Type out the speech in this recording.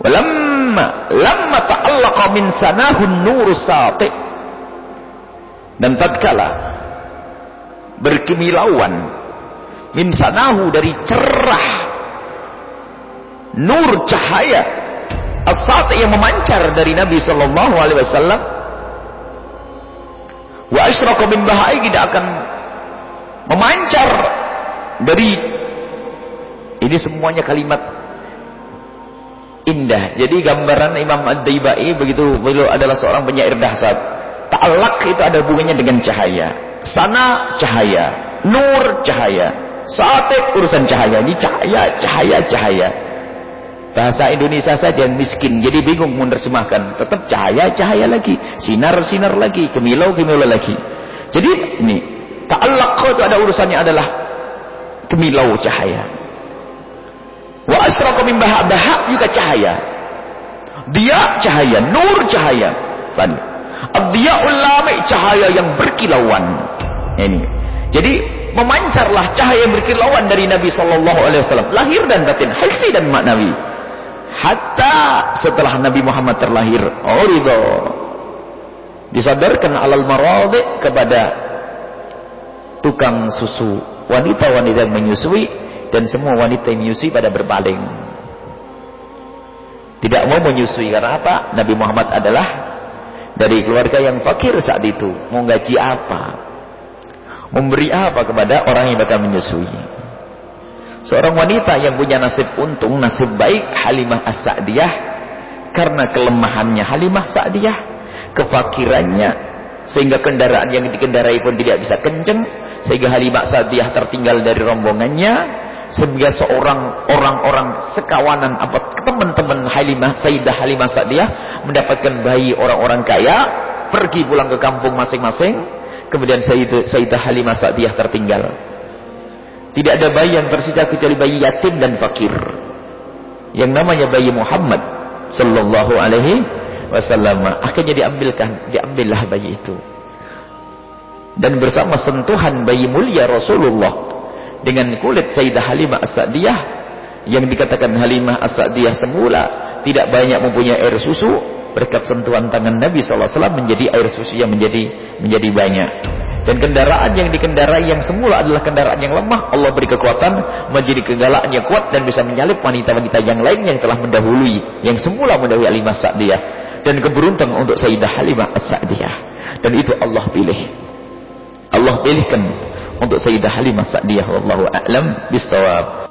Walamma lamma ta'allaqa min sanahun nur sati. Dan tatkala berkimilauan min sanahu dari cerah nur cahaya as-sati yang memancar dari Nabi sallallahu alaihi wasallam wa asyraka min bahai tidak akan memancar dari ini semuanya kalimat indah. Jadi gambaran Imam Ad-Daibai begitu beliau adalah seorang penyair dahsyat. Ta'alaq itu ada hubungannya dengan cahaya. Sana cahaya, nur cahaya. Sate urusan cahaya. Ini cahaya, cahaya, cahaya. Bahasa Indonesia saja yang miskin, jadi bingung menerjemahkan. Tetap cahaya, cahaya lagi. Sinar, sinar lagi. Kemilau, kemilau lagi. Jadi ini, ta'alaq itu ada urusannya adalah kemilau cahaya. Wa asraqa min baha, baha juga cahaya. Dia cahaya, nur cahaya. Tadi. Ad-diya'ul lami cahaya yang berkilauan. Ini. Jadi memancarlah cahaya yang berkilauan dari Nabi sallallahu alaihi wasallam, lahir dan batin, hissi dan maknawi. Hatta setelah Nabi Muhammad terlahir, ridho. Disadarkan alal maradi kepada tukang susu, wanita-wanita menyusui dan semua wanita yang menyusui pada berpaling tidak mau menyusui karena apa? Nabi Muhammad adalah dari keluarga yang fakir saat itu mau gaji apa? memberi apa kepada orang yang bakal menyusui seorang wanita yang punya nasib untung nasib baik Halimah As-Sa'diyah karena kelemahannya Halimah Sa'diyah kefakirannya sehingga kendaraan yang dikendarai pun tidak bisa kenceng sehingga Halimah Sa'diyah tertinggal dari rombongannya sehingga seorang orang-orang sekawanan apa teman-teman Halimah Sayyidah Halimah Sa'diyah mendapatkan bayi orang-orang kaya pergi pulang ke kampung masing-masing. Kemudian Sayyidah, Halimah Sa'diyah tertinggal. Tidak ada bayi yang tersisa kecuali bayi yatim dan fakir. Yang namanya bayi Muhammad sallallahu alaihi wasallam. Akhirnya diambilkan diambillah bayi itu. Dan bersama sentuhan bayi mulia Rasulullah dengan kulit Sayyidah Halimah As-Sa'diyah yang dikatakan Halimah As-Sa'diyah semula tidak banyak mempunyai air susu berkat sentuhan tangan Nabi SAW menjadi air susu yang menjadi menjadi banyak. Dan kendaraan yang dikendarai yang semula adalah kendaraan yang lemah Allah beri kekuatan menjadi kendaraan yang kuat dan bisa menyalip wanita-wanita yang lain yang telah mendahului yang semula mendahului Halimah As-Sa'diyah. Dan keberuntungan untuk Sayyidah Halimah As-Sa'diyah. Dan itu Allah pilih. Allah pilihkan untuk Sayyidah Halimah Sa'diyah wallahu a'lam bissawab